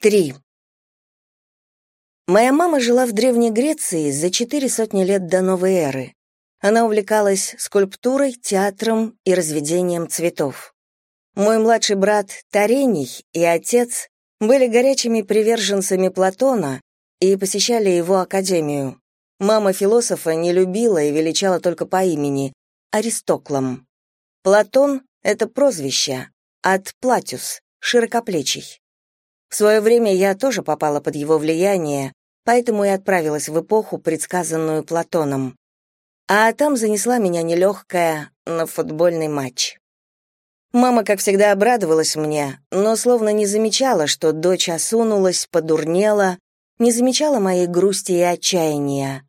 Три. Моя мама жила в Древней Греции за четыре сотни лет до новой эры. Она увлекалась скульптурой, театром и разведением цветов. Мой младший брат Тарений и отец были горячими приверженцами Платона и посещали его академию. Мама философа не любила и величала только по имени — Аристоклом. Платон — это прозвище, от Платюс, широкоплечий. В свое время я тоже попала под его влияние, поэтому и отправилась в эпоху, предсказанную Платоном. А там занесла меня нелегкая на футбольный матч. Мама, как всегда, обрадовалась мне, но словно не замечала, что дочь осунулась, подурнела, не замечала моей грусти и отчаяния.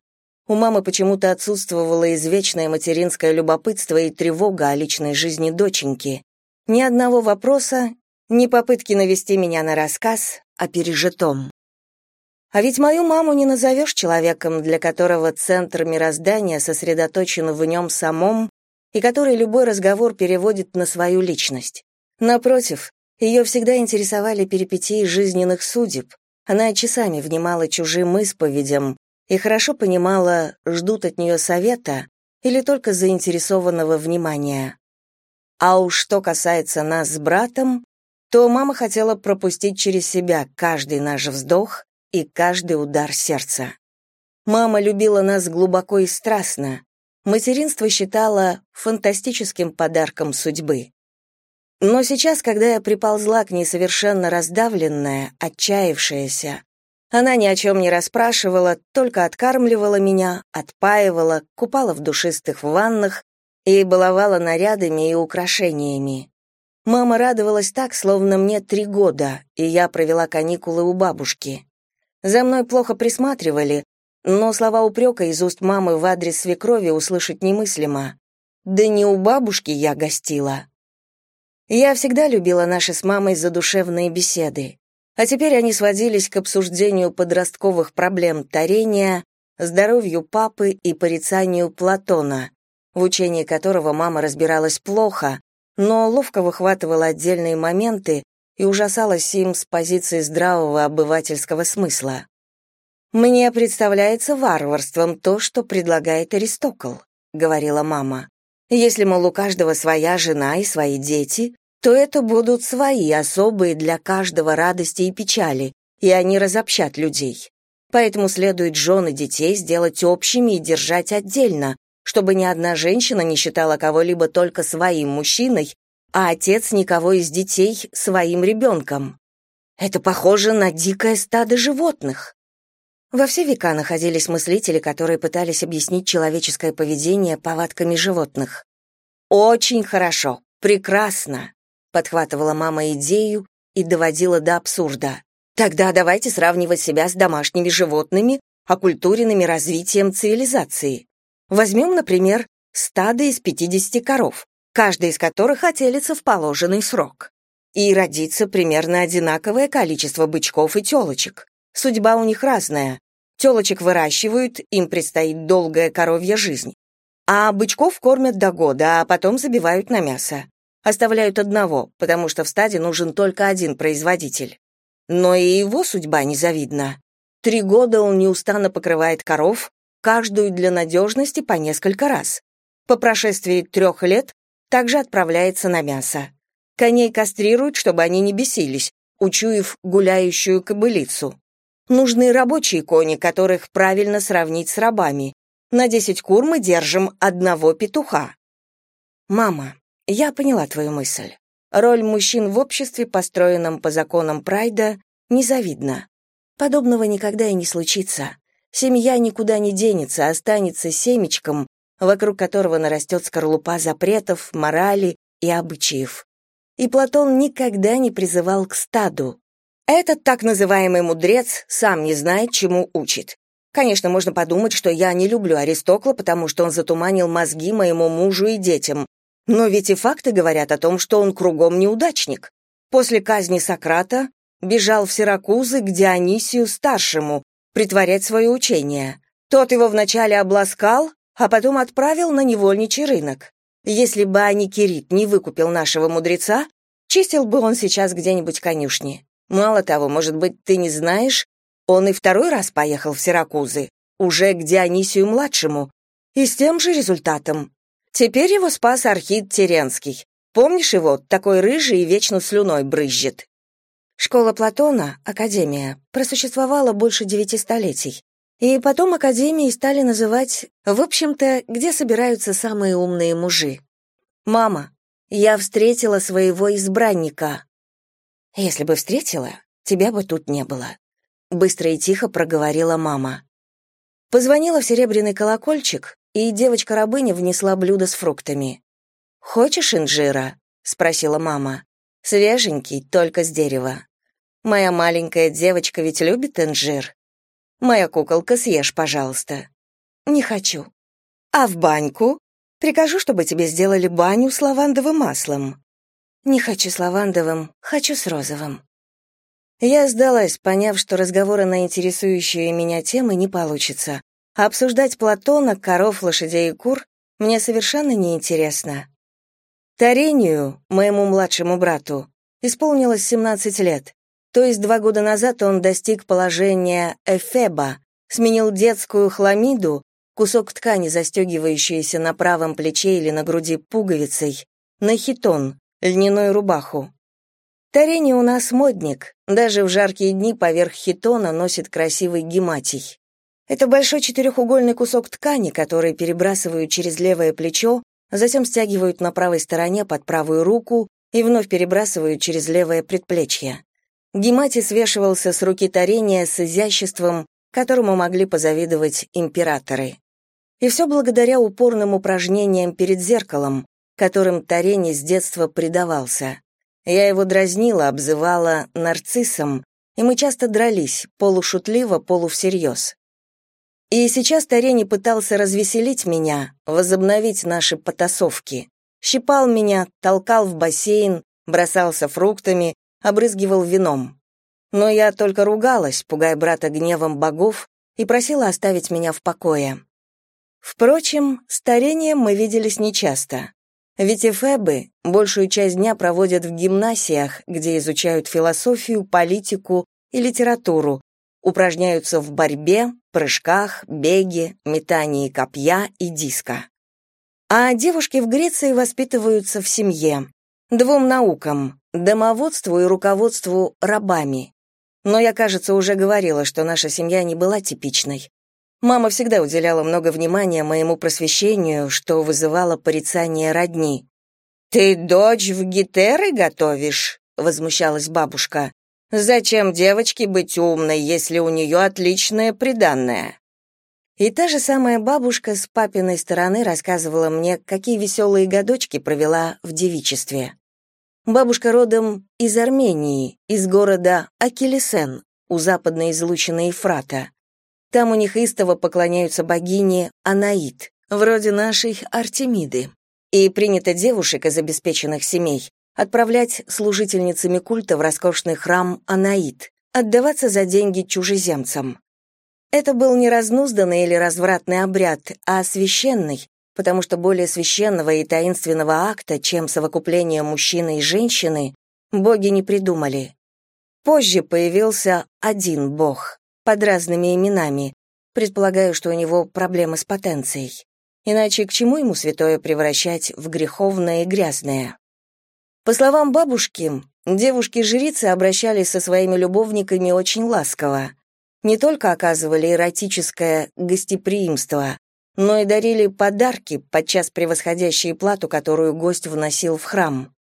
У мамы почему-то отсутствовало извечное материнское любопытство и тревога о личной жизни доченьки. Ни одного вопроса, ни попытки навести меня на рассказ о пережитом. А ведь мою маму не назовешь человеком, для которого центр мироздания сосредоточен в нем самом и который любой разговор переводит на свою личность. Напротив, ее всегда интересовали перипетии жизненных судеб, она часами внимала чужим исповедям и хорошо понимала, ждут от нее совета или только заинтересованного внимания. А уж что касается нас с братом, то мама хотела пропустить через себя каждый наш вздох и каждый удар сердца. Мама любила нас глубоко и страстно. Материнство считала фантастическим подарком судьбы. Но сейчас, когда я приползла к ней совершенно раздавленная, отчаявшаяся, она ни о чем не расспрашивала, только откармливала меня, отпаивала, купала в душистых ваннах и баловала нарядами и украшениями. Мама радовалась так, словно мне три года, и я провела каникулы у бабушки. За мной плохо присматривали, но слова упрека из уст мамы в адрес свекрови услышать немыслимо. Да не у бабушки я гостила. Я всегда любила наши с мамой задушевные беседы, а теперь они сводились к обсуждению подростковых проблем тарения, здоровью папы и порицанию Платона, в учении которого мама разбиралась плохо, но ловко выхватывала отдельные моменты и ужасалась им с позиции здравого обывательского смысла. «Мне представляется варварством то, что предлагает Аристокл», — говорила мама. «Если, мол, у каждого своя жена и свои дети, то это будут свои особые для каждого радости и печали, и они разобщат людей. Поэтому следует жены детей сделать общими и держать отдельно, чтобы ни одна женщина не считала кого-либо только своим мужчиной, а отец никого из детей своим ребенком. Это похоже на дикое стадо животных. Во все века находились мыслители, которые пытались объяснить человеческое поведение повадками животных. «Очень хорошо, прекрасно», — подхватывала мама идею и доводила до абсурда. «Тогда давайте сравнивать себя с домашними животными, оккультуренными развитием цивилизации. Возьмем, например, стадо из 50 коров, каждая из которых отелится в положенный срок. И родится примерно одинаковое количество бычков и телочек. Судьба у них разная. Телочек выращивают, им предстоит долгая коровья жизнь. А бычков кормят до года, а потом забивают на мясо. Оставляют одного, потому что в стаде нужен только один производитель. Но и его судьба незавидна. Три года он неустанно покрывает коров, каждую для надежности по несколько раз. По прошествии трех лет также отправляется на мясо. Коней кастрируют, чтобы они не бесились, учуяв гуляющую кобылицу. Нужны рабочие кони, которых правильно сравнить с рабами. На десять кур мы держим одного петуха. Мама, я поняла твою мысль. Роль мужчин в обществе, построенном по законам Прайда, незавидна. Подобного никогда и не случится. Семья никуда не денется, останется семечком, вокруг которого нарастет скорлупа запретов, морали и обычаев. И Платон никогда не призывал к стаду. Этот так называемый мудрец сам не знает, чему учит. Конечно, можно подумать, что я не люблю Аристокла, потому что он затуманил мозги моему мужу и детям. Но ведь и факты говорят о том, что он кругом неудачник. После казни Сократа бежал в Сиракузы к Дионисию старшему, притворять свое учение. Тот его вначале обласкал, а потом отправил на невольничий рынок. Если бы Аникирит не выкупил нашего мудреца, чистил бы он сейчас где-нибудь конюшни. Мало того, может быть, ты не знаешь, он и второй раз поехал в Сиракузы, уже к Дионисию-младшему, и с тем же результатом. Теперь его спас Архид Теренский. Помнишь его, такой рыжий и вечно слюной брызжет? Школа Платона, Академия, просуществовала больше девяти столетий. И потом Академией стали называть, в общем-то, где собираются самые умные мужи. «Мама, я встретила своего избранника». «Если бы встретила, тебя бы тут не было», — быстро и тихо проговорила мама. Позвонила в серебряный колокольчик, и девочка-рабыня внесла блюдо с фруктами. «Хочешь инжира?» — спросила мама. «Свеженький, только с дерева. Моя маленькая девочка ведь любит инжир. Моя куколка, съешь, пожалуйста». «Не хочу». «А в баньку?» «Прикажу, чтобы тебе сделали баню с лавандовым маслом». «Не хочу с лавандовым, хочу с розовым». Я сдалась, поняв, что разговора на интересующие меня темы не получится. А обсуждать Платона, коров, лошадей и кур мне совершенно неинтересно. Тарению, моему младшему брату, исполнилось 17 лет, то есть два года назад он достиг положения эфеба, сменил детскую хламиду, кусок ткани, застегивающийся на правом плече или на груди пуговицей, на хитон, льняную рубаху. Тарени у нас модник, даже в жаркие дни поверх хитона носит красивый гематий. Это большой четырехугольный кусок ткани, который перебрасывают через левое плечо затем стягивают на правой стороне под правую руку и вновь перебрасывают через левое предплечье. Гемати свешивался с руки Тарения с изяществом, которому могли позавидовать императоры. И все благодаря упорным упражнениям перед зеркалом, которым Тарени с детства предавался. Я его дразнила, обзывала нарциссом, и мы часто дрались, полушутливо, полувсерьез. И сейчас Тарени пытался развеселить меня, возобновить наши потасовки. Щипал меня, толкал в бассейн, бросался фруктами, обрызгивал вином. Но я только ругалась, пугая брата гневом богов, и просила оставить меня в покое. Впрочем, с Тарением мы виделись нечасто. Ведь эфебы большую часть дня проводят в гимнасиях, где изучают философию, политику и литературу, упражняются в борьбе, прыжках, беге, метании копья и диска. А девушки в Греции воспитываются в семье. Двум наукам – домоводству и руководству рабами. Но я, кажется, уже говорила, что наша семья не была типичной. Мама всегда уделяла много внимания моему просвещению, что вызывало порицание родни. «Ты дочь в гитеры готовишь?» — возмущалась бабушка. Зачем девочке быть умной, если у нее отличное приданное? И та же самая бабушка с папиной стороны рассказывала мне, какие веселые годочки провела в девичестве. Бабушка родом из Армении, из города Акелесен, у западной излучины Ефрата. Там у них истово поклоняются богине Анаид, вроде нашей Артемиды. И принято девушек из обеспеченных семей отправлять служительницами культа в роскошный храм Анаит, отдаваться за деньги чужеземцам. Это был не разнузданный или развратный обряд, а священный, потому что более священного и таинственного акта, чем совокупление мужчины и женщины, боги не придумали. Позже появился один бог, под разными именами. Предполагаю, что у него проблемы с потенцией. Иначе к чему ему святое превращать в греховное и грязное? По словам бабушки, девушки-жрицы обращались со своими любовниками очень ласково. Не только оказывали эротическое гостеприимство, но и дарили подарки, подчас превосходящие плату, которую гость вносил в храм.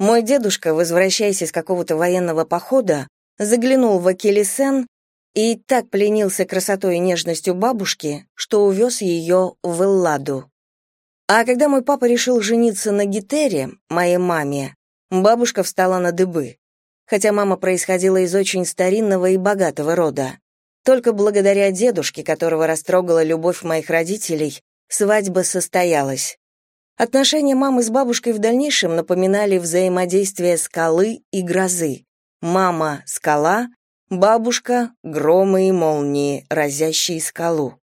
Мой дедушка, возвращаясь из какого-то военного похода, заглянул в Акелесен и так пленился красотой и нежностью бабушки, что увез ее в Элладу. А когда мой папа решил жениться на Гитере, моей маме, бабушка встала на дыбы. Хотя мама происходила из очень старинного и богатого рода. Только благодаря дедушке, которого растрогала любовь моих родителей, свадьба состоялась. Отношения мамы с бабушкой в дальнейшем напоминали взаимодействие скалы и грозы. Мама — скала, бабушка — громы и молнии, разящие скалу.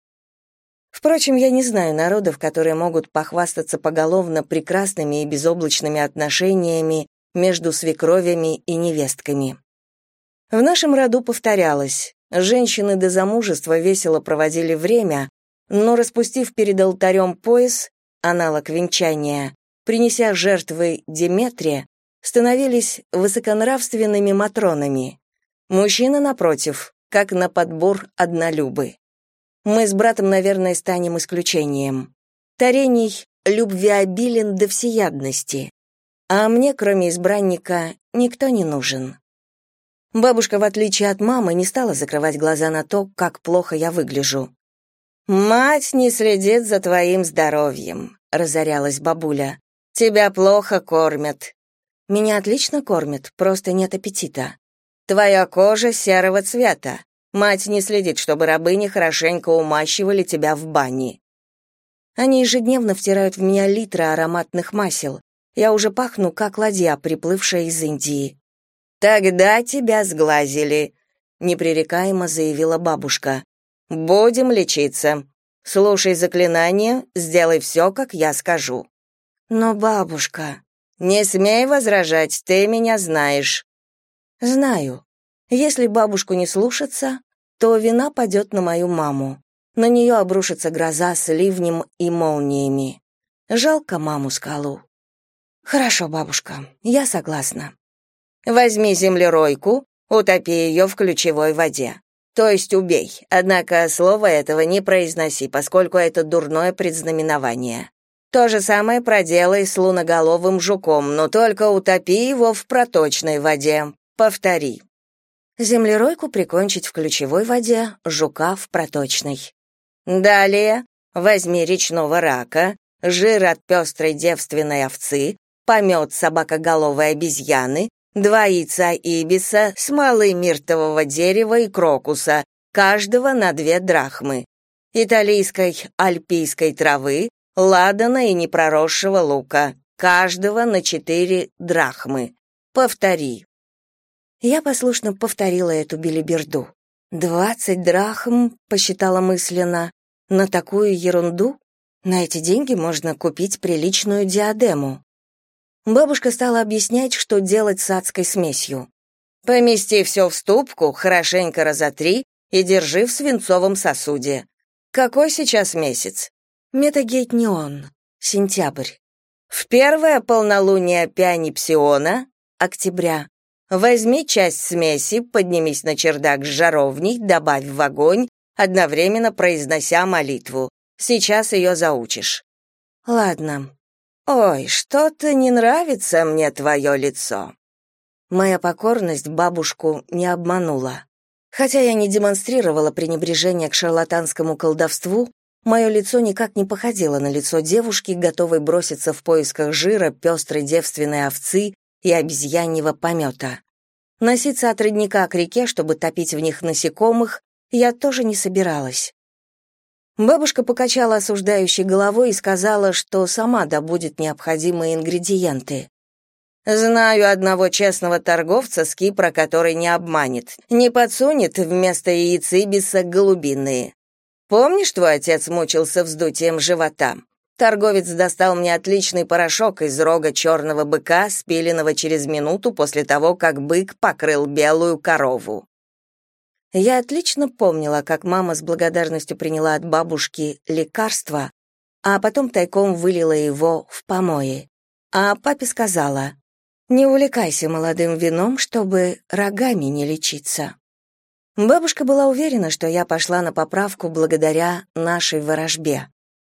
Впрочем, я не знаю народов, которые могут похвастаться поголовно прекрасными и безоблачными отношениями между свекровями и невестками. В нашем роду повторялось. Женщины до замужества весело проводили время, но, распустив перед алтарем пояс, аналог венчания, принеся жертвы Деметре, становились высоконравственными матронами. Мужчины, напротив, как на подбор однолюбы. Мы с братом, наверное, станем исключением. Тарений любвеобилен до всеядности, а мне, кроме избранника, никто не нужен. Бабушка, в отличие от мамы, не стала закрывать глаза на то, как плохо я выгляжу. «Мать не следит за твоим здоровьем», — разорялась бабуля. «Тебя плохо кормят». «Меня отлично кормят, просто нет аппетита». «Твоя кожа серого цвета. Мать не следит, чтобы рабыни хорошенько умащивали тебя в бане». Они ежедневно втирают в меня литры ароматных масел. Я уже пахну, как ладья, приплывшая из Индии. «Тогда тебя сглазили», — непререкаемо заявила бабушка. «Будем лечиться. Слушай заклинание, сделай все, как я скажу». «Но бабушка...» «Не смей возражать, ты меня знаешь». «Знаю. Если бабушку не слушаться, то вина падет на мою маму. На нее обрушится гроза с ливнем и молниями. Жалко маму-скалу». «Хорошо, бабушка, я согласна. Возьми землеройку, утопи ее в ключевой воде. То есть убей. Однако слова этого не произноси, поскольку это дурное предзнаменование. То же самое проделай с луноголовым жуком, но только утопи его в проточной воде. Повтори. Землеройку прикончить в ключевой воде, жука в проточной. Далее возьми речного рака, жир от пестрой девственной овцы, помет собакоголовой обезьяны, два яйца ибиса, смолы миртового дерева и крокуса, каждого на две драхмы, италийской альпийской травы, ладана и непроросшего лука, каждого на четыре драхмы. Повтори. Я послушно повторила эту билиберду. «Двадцать драхм», — посчитала мысленно, — «на такую ерунду? На эти деньги можно купить приличную диадему». Бабушка стала объяснять, что делать с адской смесью. «Помести все в ступку, хорошенько разотри и держи в свинцовом сосуде. Какой сейчас месяц?» «Метагейт не. Сентябрь». «В первое полнолуние Пианипсиона, октября, возьми часть смеси, поднимись на чердак с жаровней, добавь в огонь, одновременно произнося молитву. Сейчас ее заучишь». «Ладно», «Ой, что-то не нравится мне твое лицо». Моя покорность бабушку не обманула. Хотя я не демонстрировала пренебрежение к шарлатанскому колдовству, мое лицо никак не походило на лицо девушки, готовой броситься в поисках жира, пестрой девственной овцы и обезьяньего помета. Носиться от родника к реке, чтобы топить в них насекомых, я тоже не собиралась. Бабушка покачала осуждающей головой и сказала, что сама добудет необходимые ингредиенты. «Знаю одного честного торговца с Кипра, который не обманет, не подсунет вместо яиц ибиса голубиные. Помнишь, твой отец мучился вздутием живота? Торговец достал мне отличный порошок из рога черного быка, спиленного через минуту после того, как бык покрыл белую корову. Я отлично помнила, как мама с благодарностью приняла от бабушки лекарство, а потом тайком вылила его в помои. А папе сказала, «Не увлекайся молодым вином, чтобы рогами не лечиться». Бабушка была уверена, что я пошла на поправку благодаря нашей ворожбе.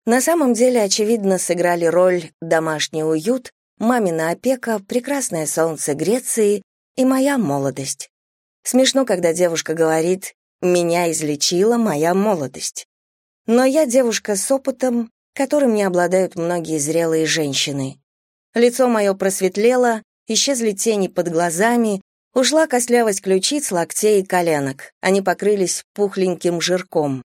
На самом деле, очевидно, сыграли роль домашний уют, мамина опека, прекрасное солнце Греции и моя молодость. Смешно, когда девушка говорит «меня излечила моя молодость». Но я девушка с опытом, которым не обладают многие зрелые женщины. Лицо мое просветлело, исчезли тени под глазами, ушла костлявость ключиц, локтей и коленок. Они покрылись пухленьким жирком.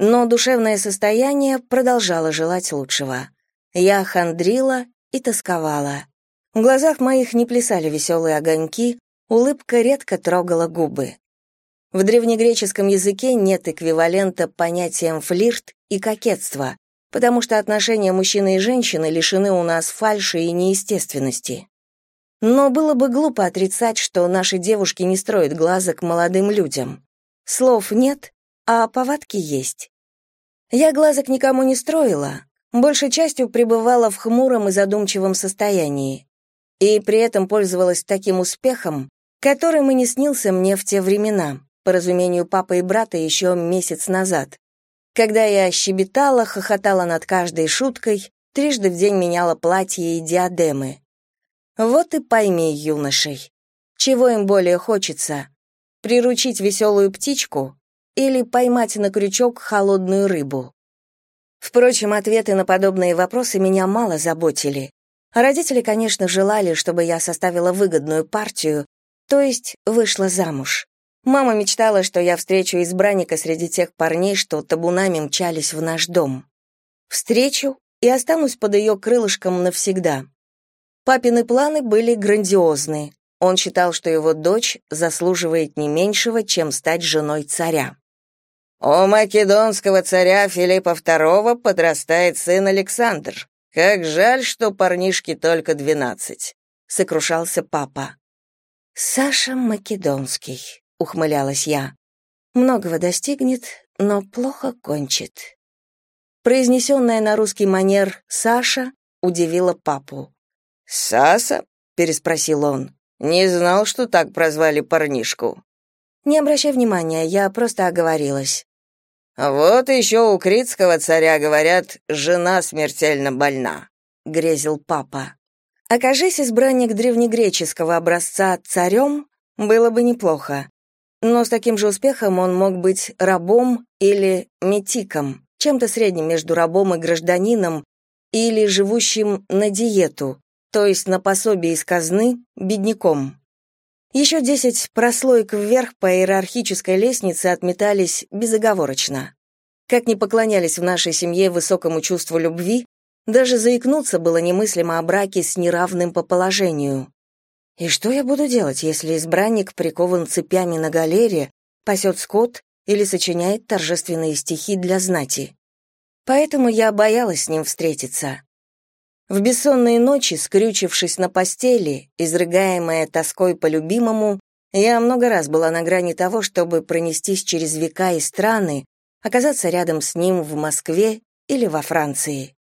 Но душевное состояние продолжало желать лучшего. Я хандрила и тосковала. В глазах моих не плясали веселые огоньки, Улыбка редко трогала губы. В древнегреческом языке нет эквивалента понятиям флирт и кокетство, потому что отношения мужчины и женщины лишены у нас фальши и неестественности. Но было бы глупо отрицать, что наши девушки не строят глазок молодым людям. Слов нет, а повадки есть. Я глазок никому не строила, большей частью пребывала в хмуром и задумчивом состоянии. И при этом пользовалась таким успехом, которым и не снился мне в те времена, по разумению папы и брата еще месяц назад, когда я щебетала, хохотала над каждой шуткой, трижды в день меняла платья и диадемы. Вот и пойми, юношей, чего им более хочется — приручить веселую птичку или поймать на крючок холодную рыбу. Впрочем, ответы на подобные вопросы меня мало заботили. Родители, конечно, желали, чтобы я составила выгодную партию, то есть вышла замуж. Мама мечтала, что я встречу избранника среди тех парней, что табунами мчались в наш дом. Встречу и останусь под ее крылышком навсегда. Папины планы были грандиозны. Он считал, что его дочь заслуживает не меньшего, чем стать женой царя. У македонского царя Филиппа II подрастает сын Александр. Как жаль, что парнишке только двенадцать», — сокрушался папа. «Саша Македонский», — ухмылялась я. «Многого достигнет, но плохо кончит». Произнесенная на русский манер «Саша» удивила папу. «Саса?» — переспросил он. «Не знал, что так прозвали парнишку». «Не обращай внимания, я просто оговорилась». «Вот еще у критского царя, говорят, жена смертельно больна», — грезил папа. Окажись избранник древнегреческого образца царем, было бы неплохо. Но с таким же успехом он мог быть рабом или метиком, чем-то средним между рабом и гражданином, или живущим на диету, то есть на пособие из казны, бедняком. Еще десять прослоек вверх по иерархической лестнице отметались безоговорочно. Как ни поклонялись в нашей семье высокому чувству любви, даже заикнуться было немыслимо о браке с неравным по положению. И что я буду делать, если избранник прикован цепями на галере, пасет скот или сочиняет торжественные стихи для знати? Поэтому я боялась с ним встретиться. В бессонные ночи, скрючившись на постели, изрыгаемая тоской по любимому, я много раз была на грани того, чтобы пронестись через века и страны, оказаться рядом с ним в Москве или во Франции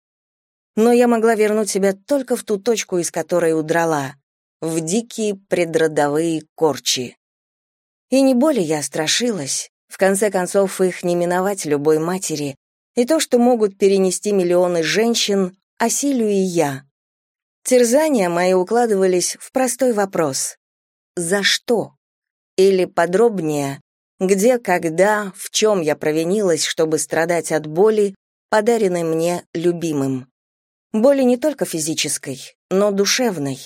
но я могла вернуть себя только в ту точку, из которой удрала, в дикие предродовые корчи. И не более я страшилась, в конце концов их не миновать любой матери, и то, что могут перенести миллионы женщин, осилю и я. Терзания мои укладывались в простой вопрос. За что? Или подробнее, где, когда, в чем я провинилась, чтобы страдать от боли, подаренной мне любимым. Боли не только физической, но душевной.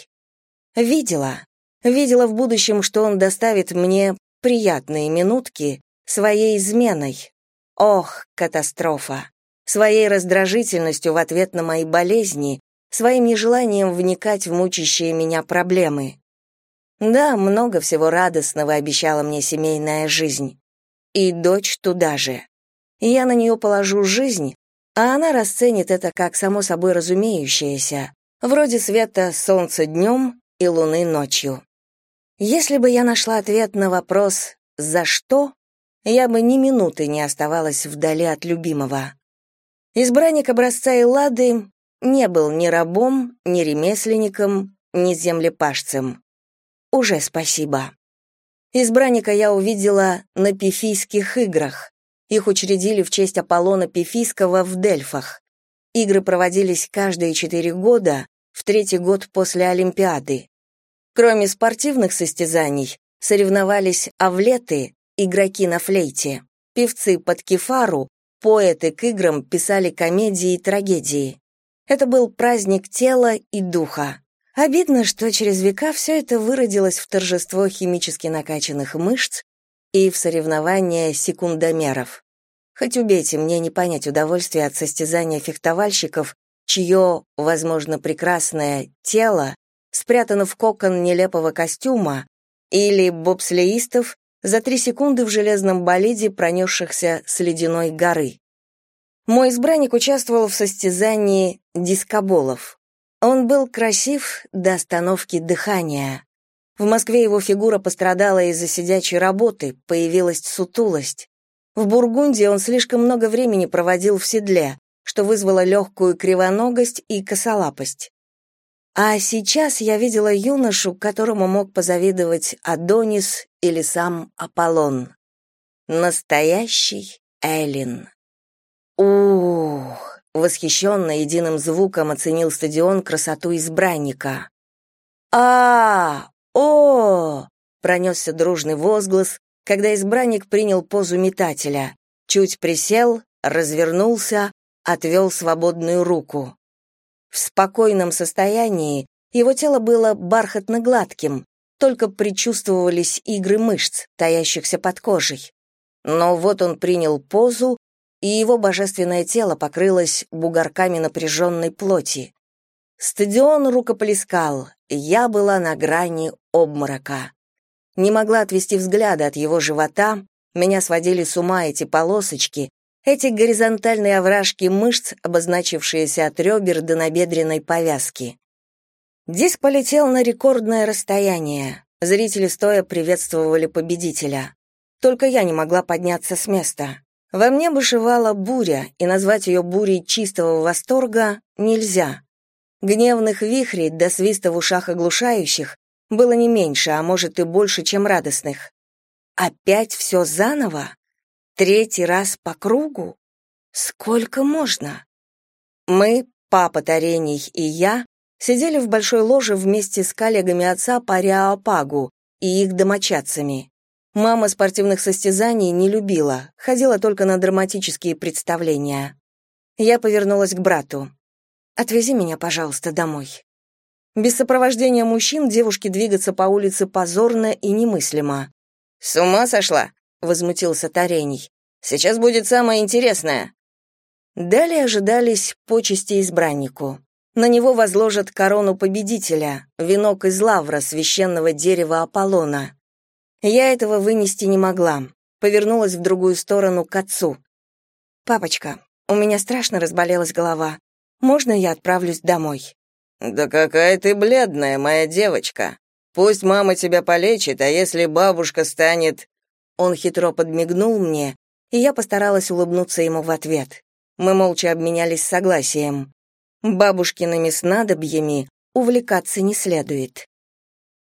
Видела, видела в будущем, что он доставит мне приятные минутки своей изменой. Ох, катастрофа! Своей раздражительностью в ответ на мои болезни, своим нежеланием вникать в мучащие меня проблемы. Да, много всего радостного обещала мне семейная жизнь. И дочь туда же. Я на нее положу жизнь, а она расценит это как само собой разумеющееся, вроде света солнца днем и луны ночью. Если бы я нашла ответ на вопрос «за что?», я бы ни минуты не оставалась вдали от любимого. Избранник образца Эллады не был ни рабом, ни ремесленником, ни землепашцем. Уже спасибо. Избранника я увидела на пифийских играх, их учредили в честь Аполлона Пифийского в Дельфах. Игры проводились каждые четыре года, в третий год после Олимпиады. Кроме спортивных состязаний, соревновались авлеты, игроки на флейте, певцы под кефару, поэты к играм писали комедии и трагедии. Это был праздник тела и духа. Обидно, что через века все это выродилось в торжество химически накачанных мышц и в соревнования секундомеров. Хоть убейте, мне не понять удовольствия от состязания фехтовальщиков, чье, возможно, прекрасное тело спрятано в кокон нелепого костюма, или бобслеистов за три секунды в железном болиде, пронесшихся с ледяной горы. Мой избранник участвовал в состязании дискоболов. Он был красив до остановки дыхания. В Москве его фигура пострадала из-за сидячей работы, появилась сутулость. В Бургундии он слишком много времени проводил в седле, что вызвало легкую кривоногость и косолапость. А сейчас я видела юношу, которому мог позавидовать Адонис или сам Аполлон. Настоящий Эллин. Ух! Восхищенно единым звуком оценил стадион красоту избранника. а о пронесся дружный возглас, когда избранник принял позу метателя, чуть присел, развернулся, отвел свободную руку. В спокойном состоянии его тело было бархатно-гладким, только предчувствовались игры мышц, таящихся под кожей. Но вот он принял позу, и его божественное тело покрылось бугорками напряженной плоти. Стадион рукоплескал, я была на грани обморока. Не могла отвести взгляда от его живота, меня сводили с ума эти полосочки, эти горизонтальные овражки мышц, обозначившиеся от ребер до набедренной повязки. Диск полетел на рекордное расстояние. Зрители стоя приветствовали победителя. Только я не могла подняться с места. Во мне бушевала буря, и назвать ее бурей чистого восторга нельзя. Гневных вихрей до свиста в ушах оглушающих было не меньше, а может и больше, чем радостных. Опять все заново? Третий раз по кругу? Сколько можно? Мы, папа Тарений и я, сидели в большой ложе вместе с коллегами отца по Риаопагу и их домочадцами. Мама спортивных состязаний не любила, ходила только на драматические представления. Я повернулась к брату. «Отвези меня, пожалуйста, домой». Без сопровождения мужчин девушке двигаться по улице позорно и немыслимо. «С ума сошла?» возмутился Тарений. Сейчас будет самое интересное. Далее ожидались почести избраннику. На него возложат корону победителя, венок из лавра священного дерева Аполлона. Я этого вынести не могла. Повернулась в другую сторону к отцу. Папочка, у меня страшно разболелась голова. Можно я отправлюсь домой? Да какая ты бледная, моя девочка. Пусть мама тебя полечит, а если бабушка станет он хитро подмигнул мне, и я постаралась улыбнуться ему в ответ. Мы молча обменялись согласием. Бабушкиными снадобьями увлекаться не следует.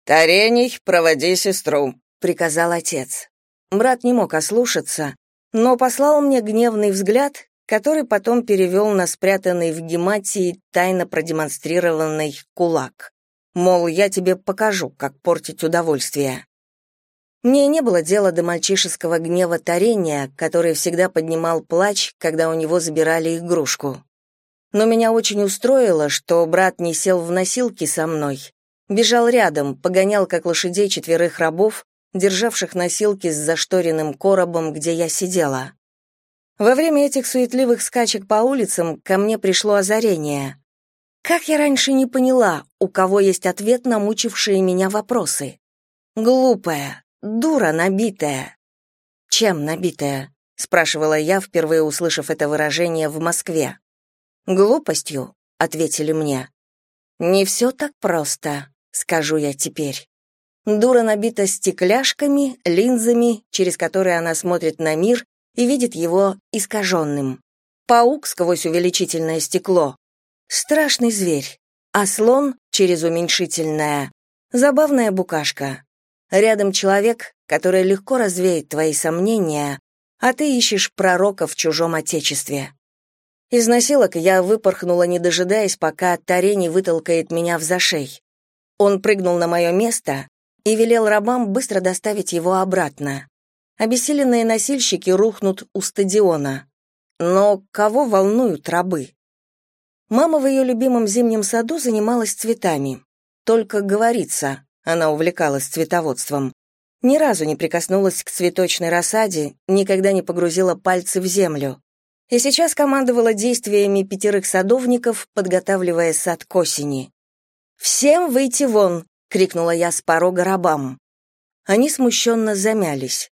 «Тарений, проводи сестру», — приказал отец. Брат не мог ослушаться, но послал мне гневный взгляд, который потом перевел на спрятанный в гематии тайно продемонстрированный кулак. Мол, я тебе покажу, как портить удовольствие. Мне не было дела до мальчишеского гнева Тарения, который всегда поднимал плач, когда у него забирали игрушку. Но меня очень устроило, что брат не сел в носилки со мной. Бежал рядом, погонял как лошадей четверых рабов, державших носилки с зашторенным коробом, где я сидела. Во время этих суетливых скачек по улицам ко мне пришло озарение. Как я раньше не поняла, у кого есть ответ на мучившие меня вопросы? Глупая, Дура набитая. Чем набитая? спрашивала я, впервые услышав это выражение в Москве. Глупостью, ответили мне. Не все так просто, скажу я теперь. Дура набита стекляшками, линзами, через которые она смотрит на мир и видит его искаженным. Паук сквозь увеличительное стекло. Страшный зверь. А слон через уменьшительное. Забавная букашка. Рядом человек, который легко развеет твои сомнения, а ты ищешь пророка в чужом отечестве. Из насилок я выпорхнула, не дожидаясь, пока Тарени вытолкает меня в зашей. Он прыгнул на мое место и велел рабам быстро доставить его обратно. Обессиленные носильщики рухнут у стадиона. Но кого волнуют рабы? Мама в ее любимом зимнем саду занималась цветами. Только говорится, она увлекалась цветоводством. Ни разу не прикоснулась к цветочной рассаде, никогда не погрузила пальцы в землю. И сейчас командовала действиями пятерых садовников, подготавливая сад к осени. «Всем выйти вон!» — крикнула я с порога рабам. Они смущенно замялись.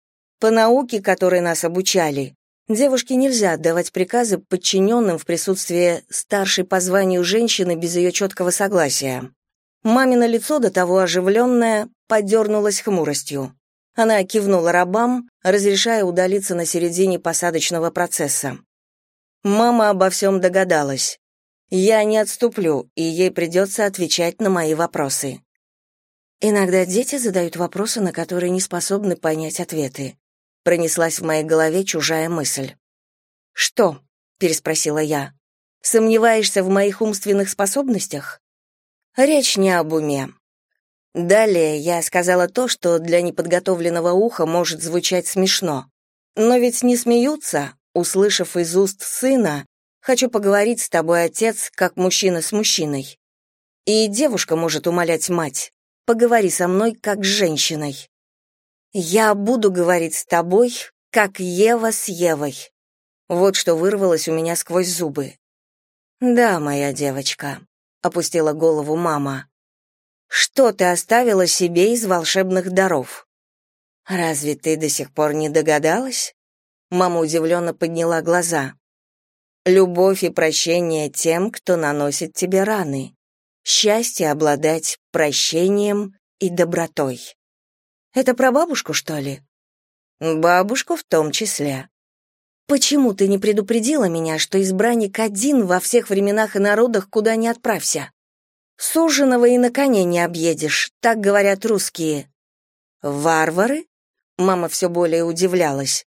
По науке, которой нас обучали, Девушке нельзя отдавать приказы подчиненным в присутствии старшей по званию женщины без ее четкого согласия. Мамино лицо, до того оживленное, подернулось хмуростью. Она кивнула рабам, разрешая удалиться на середине посадочного процесса. Мама обо всем догадалась. Я не отступлю, и ей придется отвечать на мои вопросы. Иногда дети задают вопросы, на которые не способны понять ответы. Пронеслась в моей голове чужая мысль. «Что?» — переспросила я. «Сомневаешься в моих умственных способностях?» Речь не об уме. Далее я сказала то, что для неподготовленного уха может звучать смешно. Но ведь не смеются, услышав из уст сына «Хочу поговорить с тобой, отец, как мужчина с мужчиной». И девушка может умолять мать «Поговори со мной, как с женщиной». «Я буду говорить с тобой, как Ева с Евой». Вот что вырвалось у меня сквозь зубы. «Да, моя девочка», опустила голову мама. Что ты оставила себе из волшебных даров? Разве ты до сих пор не догадалась? Мама удивленно подняла глаза. Любовь и прощение тем, кто наносит тебе раны. Счастье обладать прощением и добротой. Это про бабушку, что ли? Бабушку в том числе. Почему ты не предупредила меня, что избранник один во всех временах и народах, куда ни отправься? Суженого и на коне не объедешь, так говорят русские. Варвары? Мама все более удивлялась.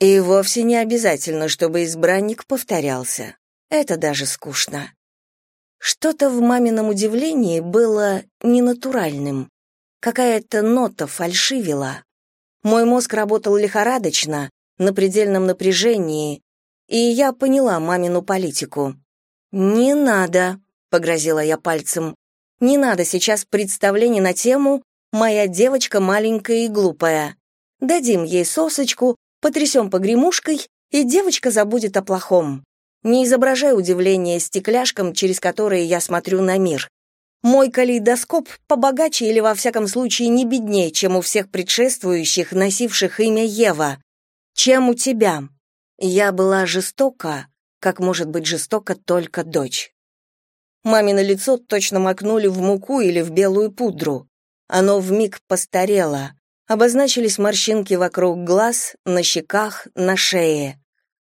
И вовсе не обязательно, чтобы избранник повторялся. Это даже скучно. Что-то в мамином удивлении было ненатуральным. Какая-то нота фальшивила. Мой мозг работал лихорадочно, на предельном напряжении, и я поняла мамину политику. «Не надо», — погрозила я пальцем, «не надо сейчас представлений на тему «Моя девочка маленькая и глупая». Дадим ей сосочку, потрясем погремушкой, и девочка забудет о плохом. Не изображай удивление стекляшкам, через которые я смотрю на мир. Мой калейдоскоп побогаче или, во всяком случае, не беднее, чем у всех предшествующих, носивших имя Ева чем у тебя. Я была жестока, как может быть жестока только дочь. Мамино лицо точно макнули в муку или в белую пудру. Оно вмиг постарело. Обозначились морщинки вокруг глаз, на щеках, на шее.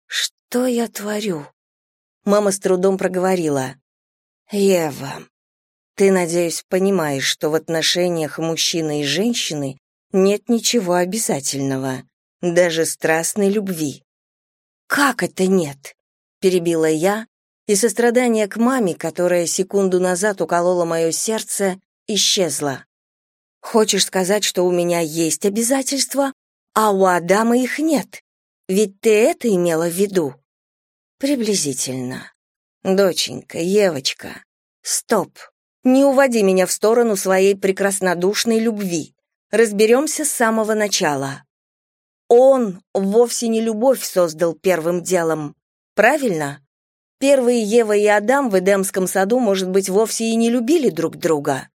Что я творю? Мама с трудом проговорила. Ева, ты, надеюсь, понимаешь, что в отношениях мужчины и женщины нет ничего обязательного даже страстной любви. «Как это нет?» — перебила я, и сострадание к маме, которая секунду назад уколола мое сердце, исчезло. «Хочешь сказать, что у меня есть обязательства, а у Адама их нет? Ведь ты это имела в виду?» «Приблизительно. Доченька, Евочка, стоп. Не уводи меня в сторону своей прекраснодушной любви. Разберемся с самого начала. Он вовсе не любовь создал первым делом. Правильно? Первые Ева и Адам в Эдемском саду, может быть, вовсе и не любили друг друга.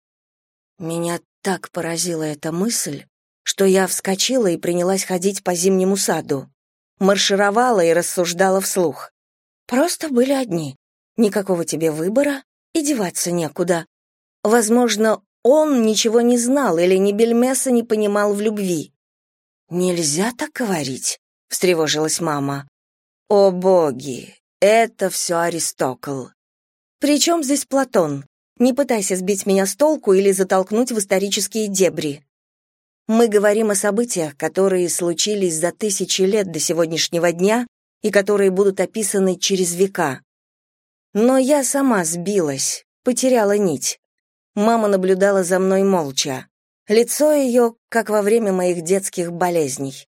Меня так поразила эта мысль, что я вскочила и принялась ходить по зимнему саду. Маршировала и рассуждала вслух. Просто были одни. Никакого тебе выбора, и деваться некуда. Возможно, он ничего не знал или ни бельмеса не понимал в любви. «Нельзя так говорить», — встревожилась мама. «О боги, это все Аристокл». «При здесь Платон? Не пытайся сбить меня с толку или затолкнуть в исторические дебри. Мы говорим о событиях, которые случились за тысячи лет до сегодняшнего дня и которые будут описаны через века. Но я сама сбилась, потеряла нить. Мама наблюдала за мной молча. Лицо ее, как во время моих детских болезней.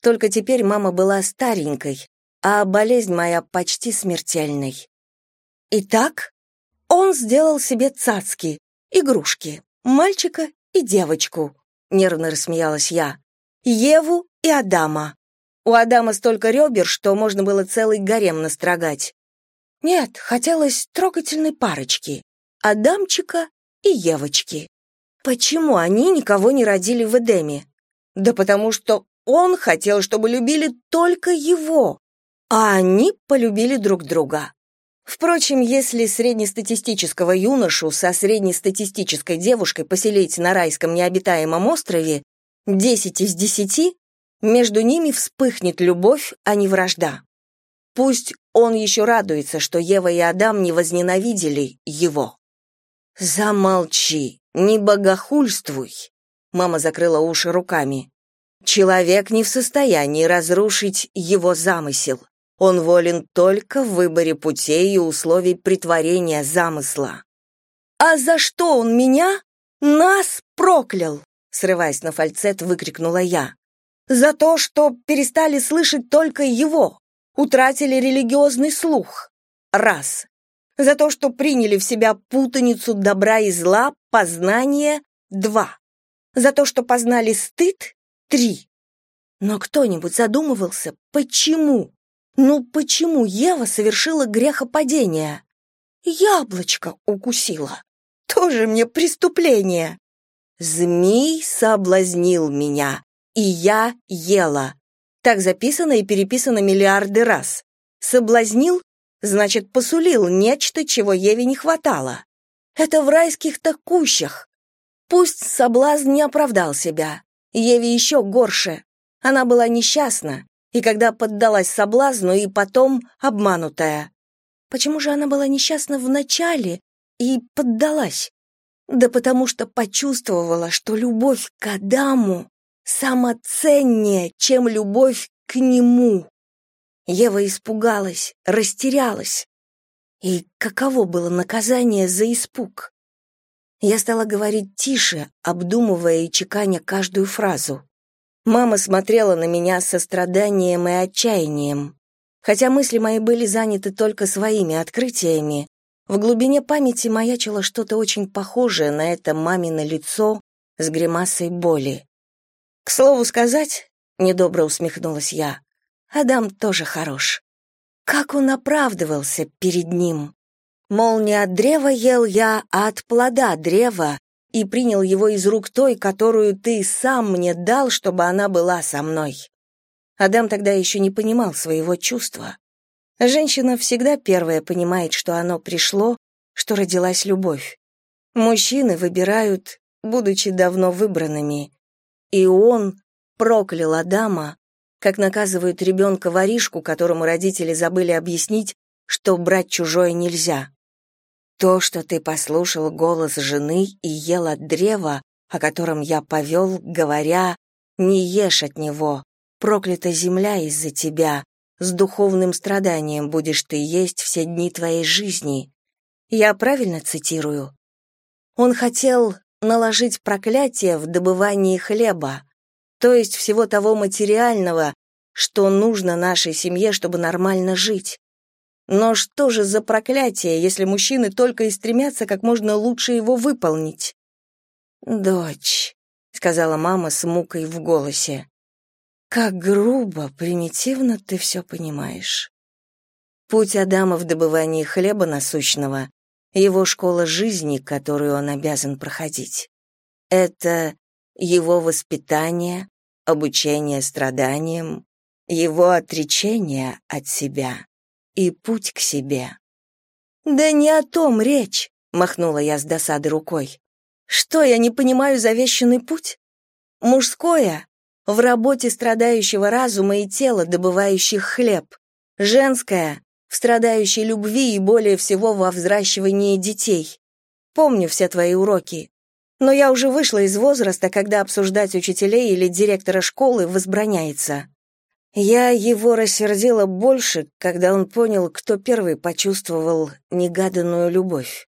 Только теперь мама была старенькой, а болезнь моя почти смертельной. Итак, он сделал себе цацки, игрушки, мальчика и девочку, нервно рассмеялась я. Еву и Адама. У Адама столько ребер, что можно было целый гарем настрогать. Нет, хотелось трогательной парочки. Адамчика и Евочки. Почему они никого не родили в Эдеме? Да потому что он хотел, чтобы любили только его, а они полюбили друг друга. Впрочем, если среднестатистического юношу со среднестатистической девушкой поселить на райском необитаемом острове, 10 из 10, между ними вспыхнет любовь, а не вражда. Пусть он еще радуется, что Ева и Адам не возненавидели его. «Замолчи, не богохульствуй!» Мама закрыла уши руками. «Человек не в состоянии разрушить его замысел. Он волен только в выборе путей и условий притворения замысла. «А за что он меня? Нас проклял!» Срываясь на фальцет, выкрикнула я. «За то, что перестали слышать только его, утратили религиозный слух. Раз. За то, что приняли в себя путаницу добра и зла, познание. Два. За то, что познали стыд. Три. Но кто-нибудь задумывался, почему? Ну почему Ева совершила грехопадение? Яблочко укусила. Тоже мне преступление. Змей соблазнил меня, и я ела. Так записано и переписано миллиарды раз. Соблазнил, значит, посулил нечто, чего Еве не хватало. Это в райских-то кущах. Пусть соблазн не оправдал себя. Еве еще горше. Она была несчастна, и когда поддалась соблазну, и потом обманутая. Почему же она была несчастна вначале и поддалась? Да потому что почувствовала, что любовь к Адаму самоценнее, чем любовь к нему. Ева испугалась, растерялась. И каково было наказание за испуг? Я стала говорить тише, обдумывая и чеканя каждую фразу. Мама смотрела на меня с состраданием и отчаянием. Хотя мысли мои были заняты только своими открытиями, в глубине памяти маячило что-то очень похожее на это мамино лицо с гримасой боли. «К слову сказать», — недобро усмехнулась я, — «Адам тоже хорош. Как он оправдывался перед ним. Мол, не от древа ел я, а от плода древа, и принял его из рук той, которую ты сам мне дал, чтобы она была со мной. Адам тогда еще не понимал своего чувства. Женщина всегда первая понимает, что оно пришло, что родилась любовь. Мужчины выбирают, будучи давно выбранными. И он проклял Адама, как наказывают ребенка-воришку, которому родители забыли объяснить, что брать чужое нельзя. То, что ты послушал голос жены и ел от древа, о котором я повел, говоря, не ешь от него, проклята земля из-за тебя, с духовным страданием будешь ты есть все дни твоей жизни. Я правильно цитирую? Он хотел наложить проклятие в добывании хлеба, то есть всего того материального, что нужно нашей семье, чтобы нормально жить. Но что же за проклятие, если мужчины только и стремятся как можно лучше его выполнить? «Дочь», — сказала мама с мукой в голосе, — «как грубо, примитивно ты все понимаешь. Путь Адама в добывании хлеба насущного — его школа жизни, которую он обязан проходить. Это его воспитание, обучение страданиям, его отречение от себя и путь к себе. «Да не о том речь», — махнула я с досады рукой. «Что, я не понимаю завещанный путь? Мужское — в работе страдающего разума и тела, добывающих хлеб. Женское — в страдающей любви и более всего во взращивании детей. Помню все твои уроки. Но я уже вышла из возраста, когда обсуждать учителей или директора школы возбраняется. Я его рассердила больше, когда он понял, кто первый почувствовал негаданную любовь.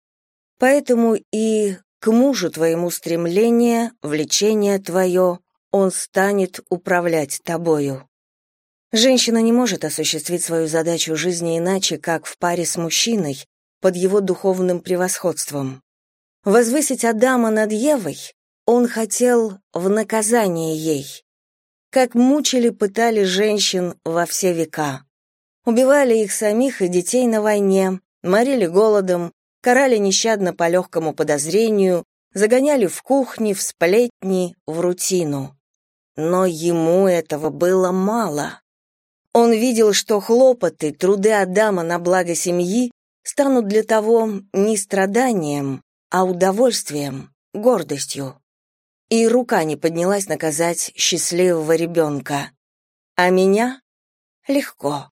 Поэтому и к мужу твоему стремление, влечение твое, он станет управлять тобою. Женщина не может осуществить свою задачу жизни иначе, как в паре с мужчиной, под его духовным превосходством. Возвысить Адама над Евой он хотел в наказание ей как мучили, пытали женщин во все века. Убивали их самих и детей на войне, морили голодом, карали нещадно по легкому подозрению, загоняли в кухни, в сплетни, в рутину. Но ему этого было мало. Он видел, что хлопоты, труды Адама на благо семьи станут для того не страданием, а удовольствием, гордостью. И рука не поднялась наказать счастливого ребенка. А меня — легко.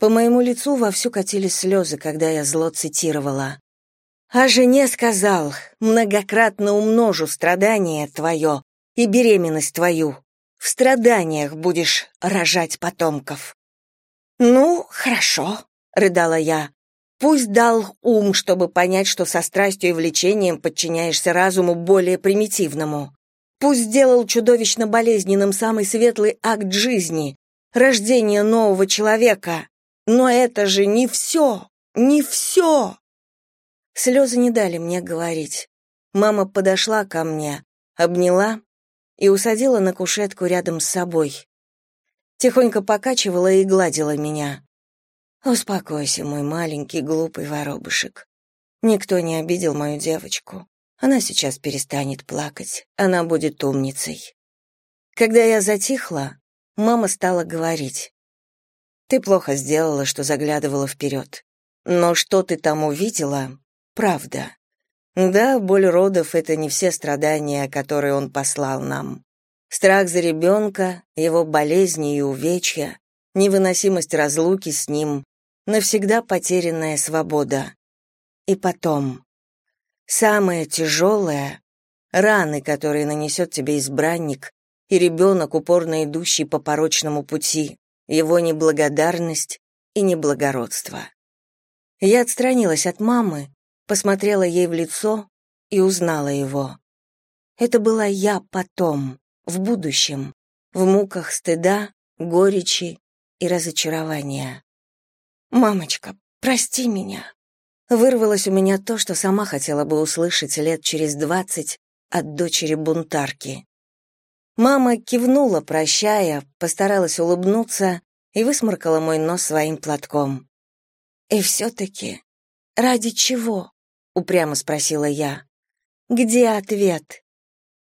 По моему лицу вовсю катились слезы, когда я зло цитировала. «А жене сказал, многократно умножу страдание твое и беременность твою. В страданиях будешь рожать потомков». «Ну, хорошо», — рыдала я. «Пусть дал ум, чтобы понять, что со страстью и влечением подчиняешься разуму более примитивному. Пусть сделал чудовищно болезненным самый светлый акт жизни — рождение нового человека. Но это же не все, не все!» Слезы не дали мне говорить. Мама подошла ко мне, обняла и усадила на кушетку рядом с собой. Тихонько покачивала и гладила меня. «Успокойся, мой маленький глупый воробушек. Никто не обидел мою девочку. Она сейчас перестанет плакать, она будет умницей». Когда я затихла, мама стала говорить. «Ты плохо сделала, что заглядывала вперед. Но что ты там увидела, правда. Да, боль родов — это не все страдания, которые он послал нам. Страх за ребенка, его болезни и увечья, невыносимость разлуки с ним, навсегда потерянная свобода. И потом, самое тяжелое — раны, которые нанесет тебе избранник, и ребенок, упорно идущий по порочному пути, его неблагодарность и неблагородство. Я отстранилась от мамы, посмотрела ей в лицо и узнала его. Это была я потом, в будущем, в муках стыда, горечи и разочарования. «Мамочка, прости меня!» Вырвалось у меня то, что сама хотела бы услышать лет через двадцать от дочери бунтарки. Мама кивнула, прощая, постаралась улыбнуться и высморкала мой нос своим платком. «И все-таки ради чего?» — упрямо спросила я. «Где ответ?»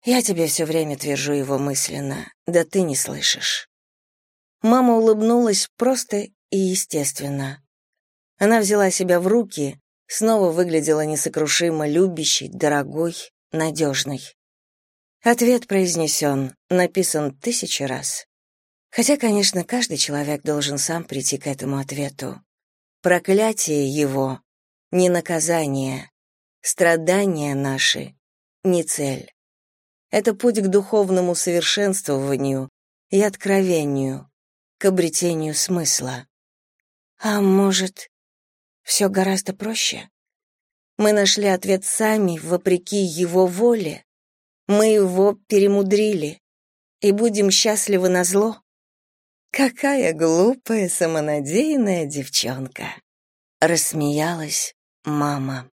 «Я тебе все время твержу его мысленно, да ты не слышишь». Мама улыбнулась просто и естественно. Она взяла себя в руки, снова выглядела несокрушимо любящей, дорогой, надежной. Ответ произнесен, написан тысячи раз. Хотя, конечно, каждый человек должен сам прийти к этому ответу. Проклятие его не наказание. Страдания наши — не цель. Это путь к духовному совершенствованию и откровению, к обретению смысла. А может, все гораздо проще? Мы нашли ответ сами, вопреки его воле. Мы его перемудрили и будем счастливы на зло. Какая глупая, самонадеянная девчонка, рассмеялась мама.